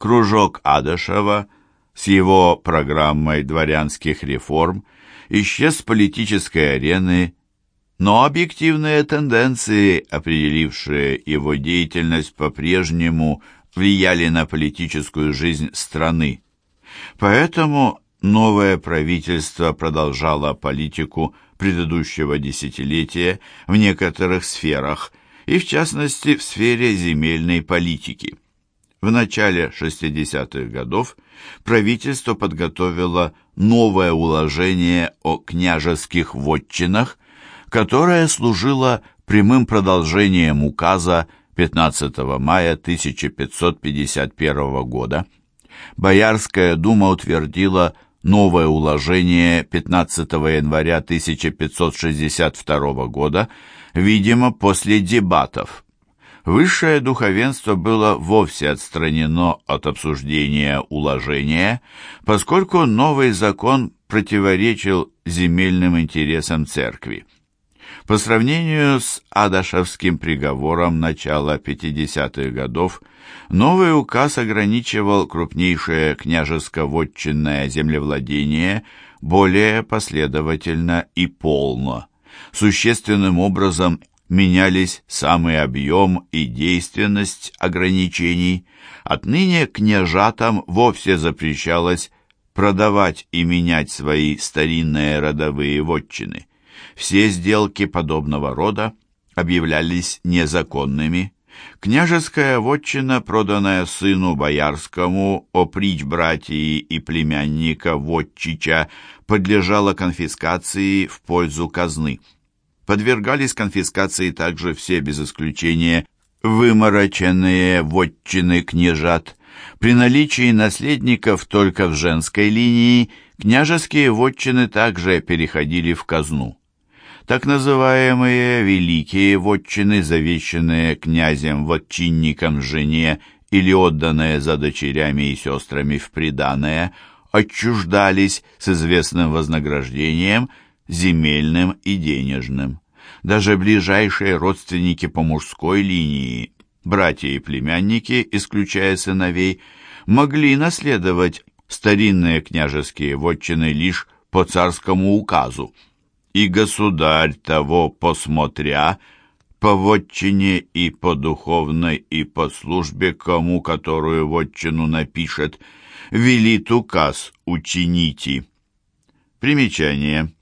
кружок Адашева с его программой дворянских реформ исчез с политической арены, но объективные тенденции, определившие его деятельность, по-прежнему влияли на политическую жизнь страны. Поэтому новое правительство продолжало политику предыдущего десятилетия в некоторых сферах, и в частности в сфере земельной политики. В начале 60-х годов правительство подготовило новое уложение о княжеских вотчинах, которое служило прямым продолжением указа 15 мая 1551 года. Боярская дума утвердила новое уложение 15 января 1562 года, видимо, после дебатов. Высшее духовенство было вовсе отстранено от обсуждения уложения, поскольку новый закон противоречил земельным интересам церкви. По сравнению с Адашевским приговором начала 50-х годов, новый указ ограничивал крупнейшее княжеско-вотчинное землевладение более последовательно и полно. Существенным образом менялись самый объем и действенность ограничений. Отныне княжатам вовсе запрещалось продавать и менять свои старинные родовые вотчины. Все сделки подобного рода объявлялись незаконными. Княжеская вотчина, проданная сыну боярскому, оприч братьи и племянника Вотчича, подлежала конфискации в пользу казны. Подвергались конфискации также все без исключения вымороченные вотчины княжат. При наличии наследников только в женской линии княжеские вотчины также переходили в казну. Так называемые «великие вотчины», завещанные князем-вотчинником жене или отданные за дочерями и сестрами в приданое, отчуждались с известным вознаграждением, земельным и денежным. Даже ближайшие родственники по мужской линии, братья и племянники, исключая сыновей, могли наследовать старинные княжеские вотчины лишь по царскому указу и государь того посмотря, по вотчине и по духовной, и по службе, кому которую вотчину напишет, велит указ учините. Примечание.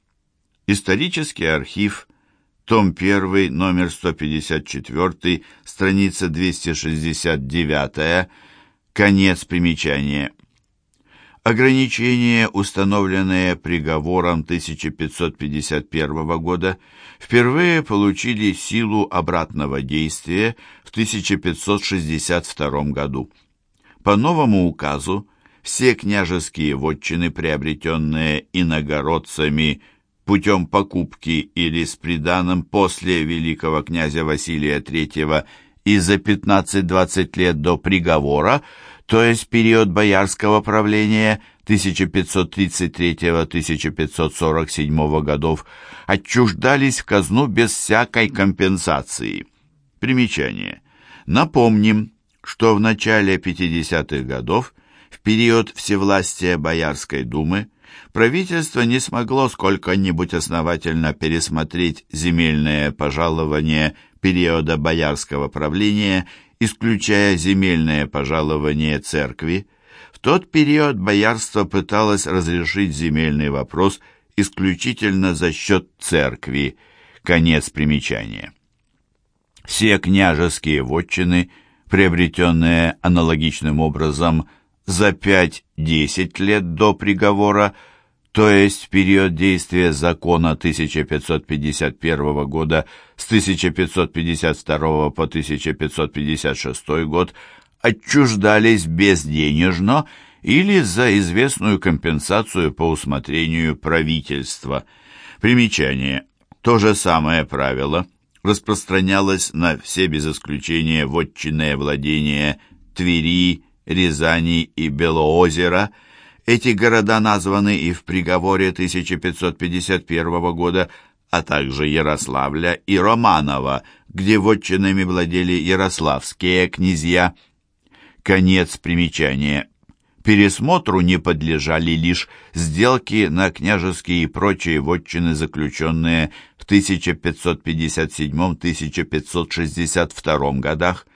Исторический архив, том 1, номер 154, страница 269, конец примечания. Ограничения, установленные приговором 1551 года, впервые получили силу обратного действия в 1562 году. По новому указу все княжеские вотчины, приобретенные иногородцами путем покупки или с приданым после великого князя Василия III и за 15-20 лет до приговора, то есть период боярского правления 1533-1547 годов, отчуждались в казну без всякой компенсации. Примечание. Напомним, что в начале 50-х годов, в период всевластия Боярской думы, правительство не смогло сколько-нибудь основательно пересмотреть земельное пожалование периода боярского правления исключая земельное пожалование церкви, в тот период боярство пыталось разрешить земельный вопрос исключительно за счет церкви. Конец примечания. Все княжеские вотчины, приобретенные аналогичным образом за 5-10 лет до приговора, то есть в период действия закона 1551 года с 1552 по 1556 год, отчуждались безденежно или за известную компенсацию по усмотрению правительства. Примечание. То же самое правило распространялось на все без исключения вотчинные владения Твери, Рязани и Белоозера – эти города названы и в приговоре 1551 года, а также Ярославля и Романова, где вотчинами владели ярославские князья. Конец примечания. Пересмотру не подлежали лишь сделки на княжеские и прочие вотчины, заключенные в 1557-1562 годах.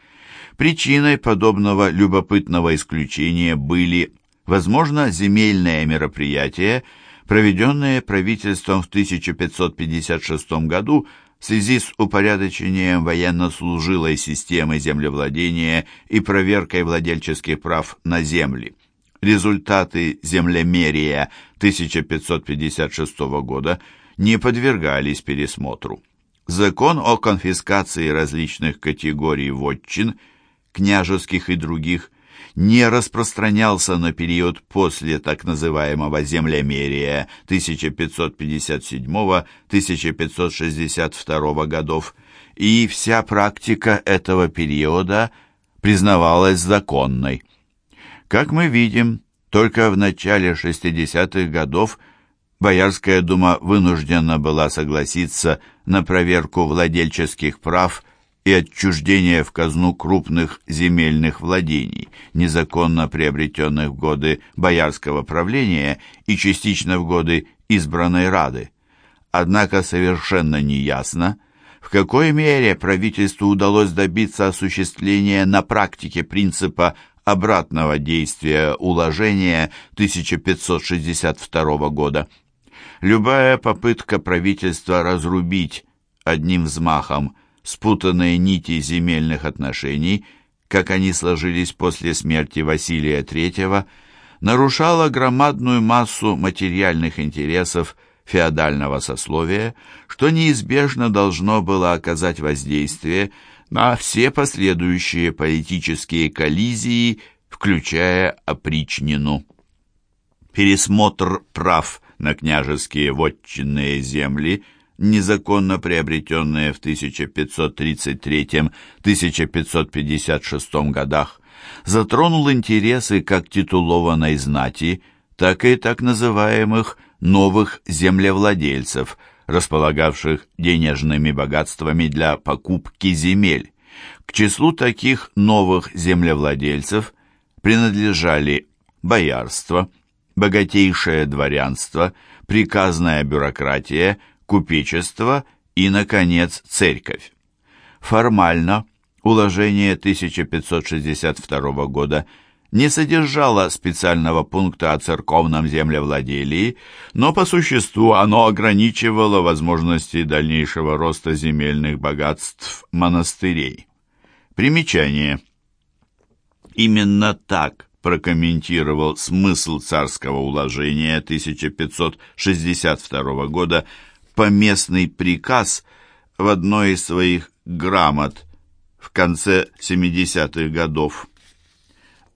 Причиной подобного любопытного исключения были, возможно, земельные мероприятия, проведенные правительством в 1556 году в связи с упорядочением военнослужилой системы землевладения и проверкой владельческих прав на земли. Результаты землемерия 1556 года не подвергались пересмотру. Закон о конфискации различных категорий вотчин, княжеских и других, не распространялся на период после так называемого землемерия 1557-1562 годов, и вся практика этого периода признавалась законной. Как мы видим, только в начале 60-х годов Боярская дума вынуждена была согласиться на проверку владельческих прав и отчуждение в казну крупных земельных владений, незаконно приобретенных в годы боярского правления и частично в годы избранной Рады. Однако совершенно неясно, в какой мере правительству удалось добиться осуществления на практике принципа обратного действия уложения 1562 года. Любая попытка правительства разрубить одним взмахом спутанные нити земельных отношений, как они сложились после смерти Василия III, нарушала громадную массу материальных интересов феодального сословия, что неизбежно должно было оказать воздействие на все последующие политические коллизии, включая опричнину. Пересмотр прав на княжеские вотчинные земли – незаконно приобретенные в 1533-1556 годах, затронул интересы как титулованной знати, так и так называемых новых землевладельцев, располагавших денежными богатствами для покупки земель. К числу таких новых землевладельцев принадлежали боярство, богатейшее дворянство, приказная бюрократия – купечество и, наконец, церковь. Формально уложение 1562 года не содержало специального пункта о церковном землевладелии, но по существу оно ограничивало возможности дальнейшего роста земельных богатств монастырей. Примечание. Именно так прокомментировал смысл царского уложения 1562 года поместный приказ в одной из своих грамот в конце 70-х годов.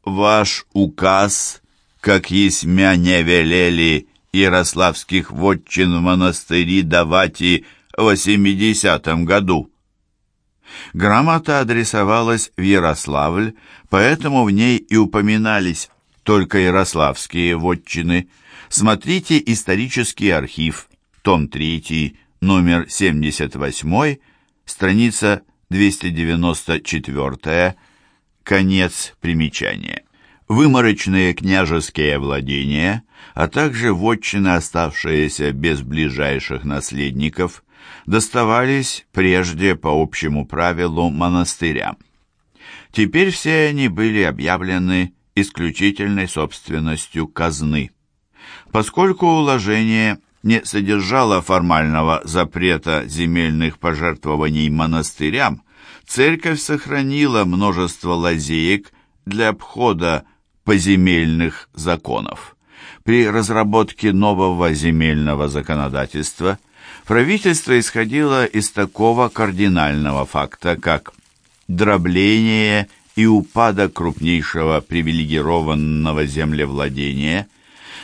«Ваш указ, как есмя не велели ярославских вотчин в монастыри давать и в 80-м году». Грамота адресовалась в Ярославль, поэтому в ней и упоминались только ярославские вотчины. Смотрите исторический архив том 3, номер 78, страница 294, конец примечания. Выморочные княжеские владения, а также вотчины, оставшиеся без ближайших наследников, доставались прежде по общему правилу монастырям. Теперь все они были объявлены исключительной собственностью казны. Поскольку уложение не содержала формального запрета земельных пожертвований монастырям, церковь сохранила множество лазеек для обхода поземельных законов. При разработке нового земельного законодательства правительство исходило из такого кардинального факта, как дробление и упадок крупнейшего привилегированного землевладения,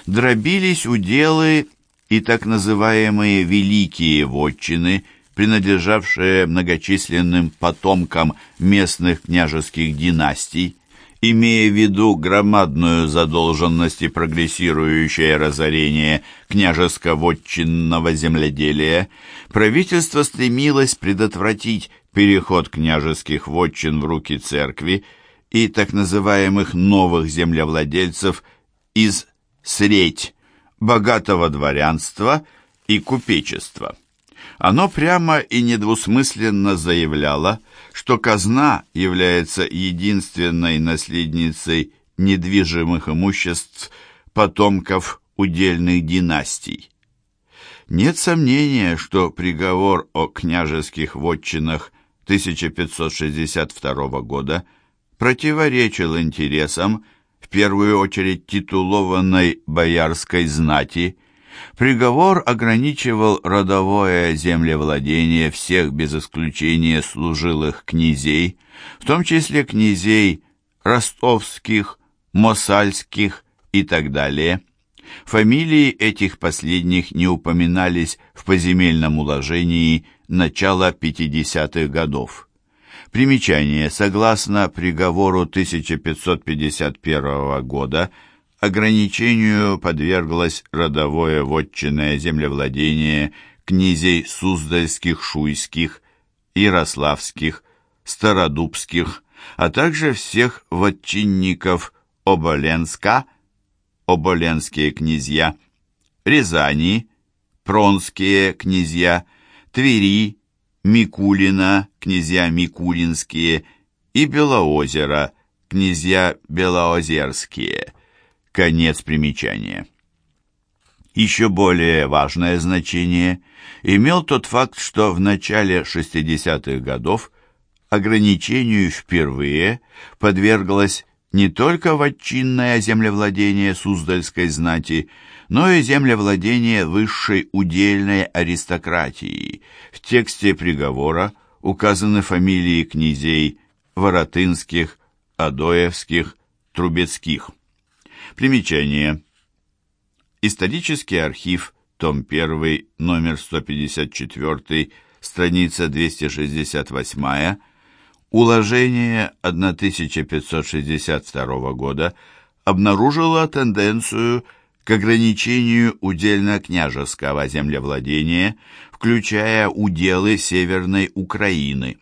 дробились уделы и так называемые «великие вотчины», принадлежавшие многочисленным потомкам местных княжеских династий, имея в виду громадную задолженность и прогрессирующее разорение княжеско-вотчинного земледелия, правительство стремилось предотвратить переход княжеских вотчин в руки церкви и так называемых новых землевладельцев из средь богатого дворянства и купечества. Оно прямо и недвусмысленно заявляло, что казна является единственной наследницей недвижимых имуществ потомков удельных династий. Нет сомнения, что приговор о княжеских вотчинах 1562 года противоречил интересам, первую очередь титулованной боярской знати, Приговор ограничивал родовое землевладение всех без исключения служилых князей, в том числе князей ростовских, мосальских и так далее. Фамилии этих последних не упоминались в поземельном уложении начала 50-х годов. Примечание. Согласно приговору 1551 года, ограничению подверглось родовое вотчинное землевладение князей Суздальских, Шуйских, Ярославских, Стародубских, а также всех вотчинников Оболенска, Оболенские князья, Рязани, Пронские князья, Твери, Микулина, князья Микулинские и Белоозера, князья Белоозерские – Конец примечания. Еще более важное значение имел тот факт, что в начале 60-х годов ограничению впервые подверглось не только вотчинное землевладение Суздальской знати, но и землевладение высшей удельной аристократии. В тексте приговора указаны фамилии князей Воротынских, Адоевских, Трубецких. Примечание. Исторический архив, том 1, номер 154, страница 268, уложение 1562 года обнаружило тенденцию к ограничению удельно-княжеского землевладения, включая уделы Северной Украины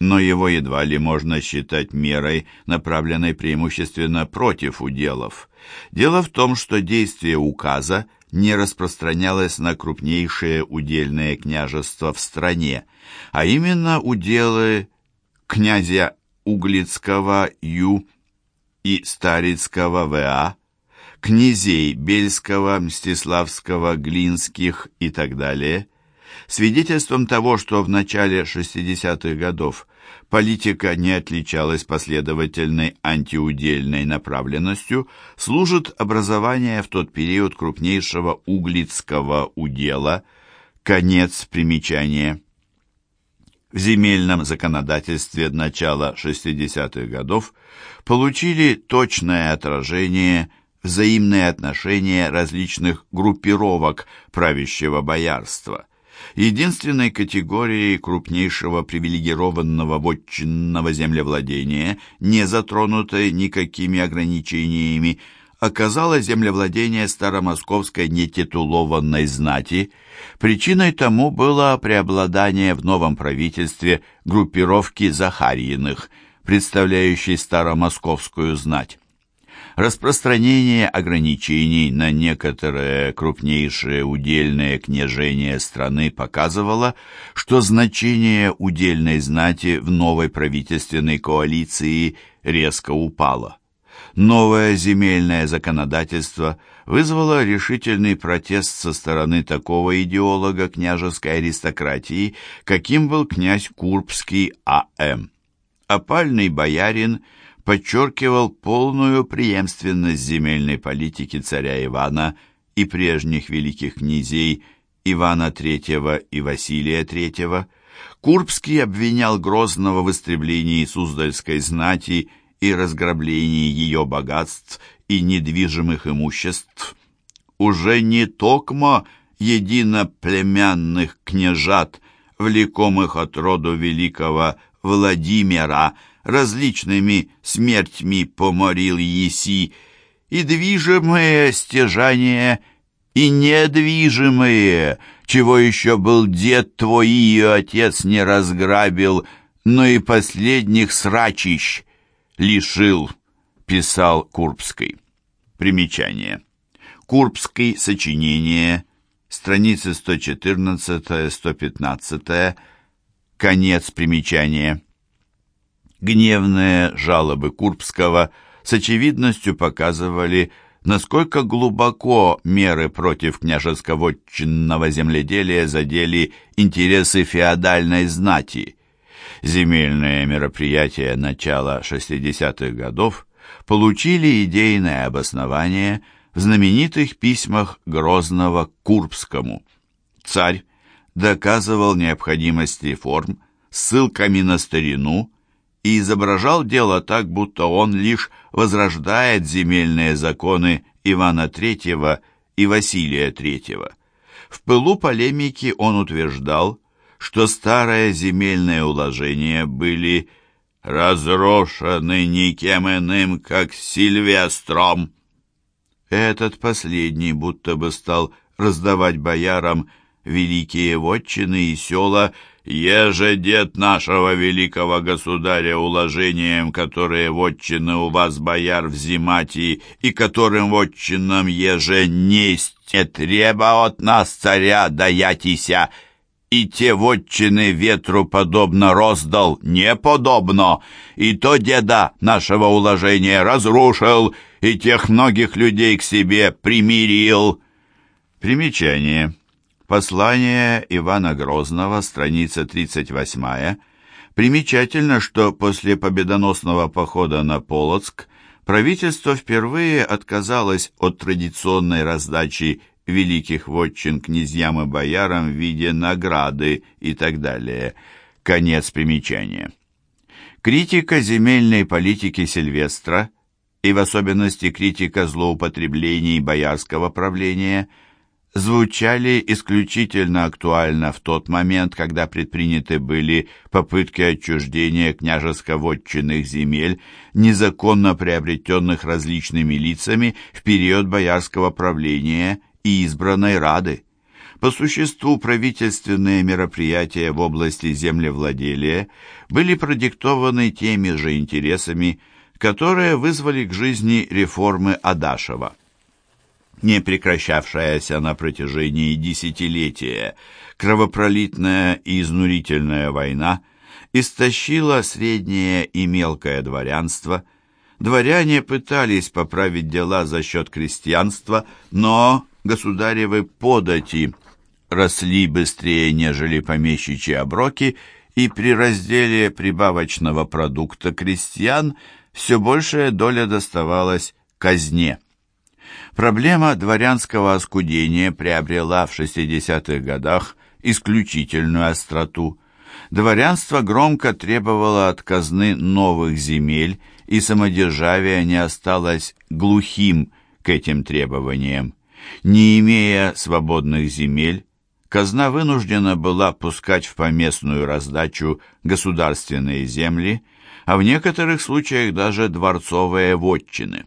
но его едва ли можно считать мерой, направленной преимущественно против уделов. Дело в том, что действие указа не распространялось на крупнейшие удельные княжества в стране, а именно уделы князя Углицкого Ю и Старицкого В.А., князей Бельского, Мстиславского, Глинских и так далее – Свидетельством того, что в начале 60-х годов политика не отличалась последовательной антиудельной направленностью, служит образование в тот период крупнейшего углицкого удела, конец примечания. В земельном законодательстве начала 60-х годов получили точное отражение взаимные отношения различных группировок правящего боярства – Единственной категорией крупнейшего привилегированного вотчинного землевладения, не затронутой никакими ограничениями, оказалось землевладение старомосковской нетитулованной знати. Причиной тому было преобладание в новом правительстве группировки Захарьиных, представляющей старомосковскую знать. Распространение ограничений на некоторые крупнейшие удельные княжения страны показывало, что значение удельной знати в новой правительственной коалиции резко упало. Новое земельное законодательство вызвало решительный протест со стороны такого идеолога княжеской аристократии, каким был князь Курбский А.М. Опальный боярин – подчеркивал полную преемственность земельной политики царя Ивана и прежних великих князей Ивана III и Василия III. Курбский обвинял Грозного в истреблении Суздальской знати и разграблении ее богатств и недвижимых имуществ. Уже не токмо единоплемянных княжат, влекомых от роду великого Владимира, различными смертьми поморил еси, и движимые стяжания, и недвижимые, чего еще был дед твой и отец не разграбил, но и последних срачищ. Лишил, писал Курбский. Примечание. Курбский, сочинение, страницы 114-115, конец примечания. Гневные жалобы Курбского с очевидностью показывали, насколько глубоко меры против княжеско-вотчинного земледелия задели интересы феодальной знати. Земельные мероприятия начала 60-х годов получили идейное обоснование в знаменитых письмах Грозного к Курбскому. Царь доказывал необходимость реформ ссылками на старину и изображал дело так, будто он лишь возрождает земельные законы Ивана III и Василия III. В пылу полемики он утверждал, что старые земельные уложения были разрушены никем иным, как Сильвестром. Этот последний будто бы стал раздавать боярам великие вотчины и села, еже дед нашего великого государя уложением, которые вотчины у вас, бояр, взимати, и которым вотчинам еже несть треба от нас царя даятися, и те вотчины ветру подобно роздал, не подобно, и то деда нашего уложения разрушил, и тех многих людей к себе примирил. Примечание. Послание Ивана Грозного, страница 38. Примечательно, что после победоносного похода на Полоцк правительство впервые отказалось от традиционной раздачи великих вотчин князьям и боярам в виде награды и так далее. Конец примечания. Критика земельной политики Сильвестра и в особенности критика злоупотреблений боярского правления – звучали исключительно актуально в тот момент, когда предприняты были попытки отчуждения княжеско-вотчинных земель, незаконно приобретенных различными лицами в период боярского правления и избранной Рады. По существу правительственные мероприятия в области землевладелия были продиктованы теми же интересами, которые вызвали к жизни реформы Адашева не прекращавшаяся на протяжении десятилетия кровопролитная и изнурительная война истощила среднее и мелкое дворянство. Дворяне пытались поправить дела за счет крестьянства, но государевы подати росли быстрее, нежели помещичьи оброки, и при разделе прибавочного продукта крестьян все большая доля доставалась казне. Проблема дворянского оскудения приобрела в 60-х годах исключительную остроту. Дворянство громко требовало от казны новых земель, и самодержавие не осталось глухим к этим требованиям. Не имея свободных земель, казна вынуждена была пускать в поместную раздачу государственные земли, а в некоторых случаях даже дворцовые вотчины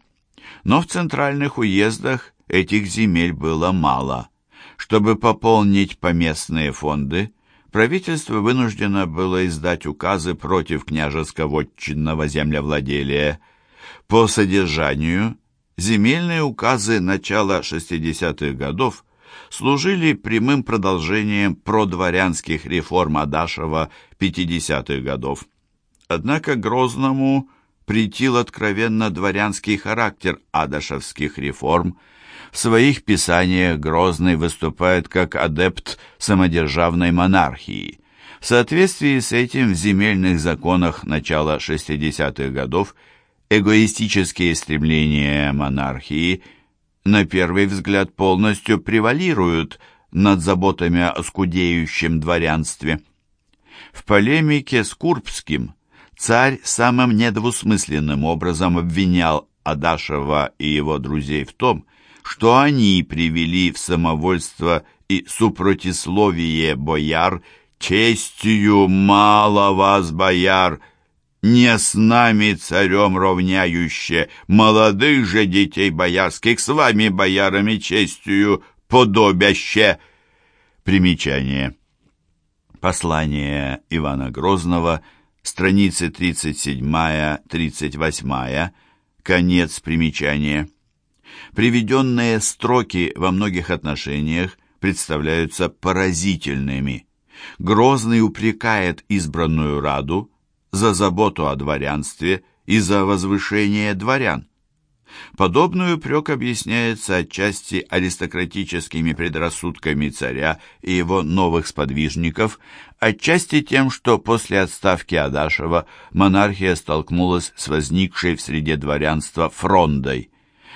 но в центральных уездах этих земель было мало. Чтобы пополнить поместные фонды, правительство вынуждено было издать указы против княжеско-вотчинного землевладелия. По содержанию, земельные указы начала 60-х годов служили прямым продолжением продворянских реформ Адашева 50-х годов. Однако Грозному – претил откровенно дворянский характер адашевских реформ. В своих писаниях Грозный выступает как адепт самодержавной монархии. В соответствии с этим в земельных законах начала 60-х годов эгоистические стремления монархии на первый взгляд полностью превалируют над заботами о скудеющем дворянстве. В полемике с Курбским – Царь самым недвусмысленным образом обвинял Адашева и его друзей в том, что они привели в самовольство и супротисловие бояр, честью мало вас, бояр, не с нами царем ровняюще, молодых же детей боярских с вами, боярами, честью подобяще. Примечание. Послание Ивана Грозного – Страницы 37-38, конец примечания. Приведенные строки во многих отношениях представляются поразительными. Грозный упрекает избранную Раду за заботу о дворянстве и за возвышение дворян. Подобный упрек объясняется отчасти аристократическими предрассудками царя и его новых сподвижников, отчасти тем, что после отставки Адашева монархия столкнулась с возникшей в среде дворянства фрондой.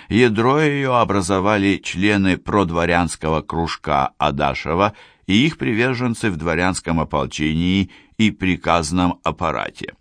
Ядро ее образовали члены продворянского кружка Адашева и их приверженцы в дворянском ополчении и приказном аппарате.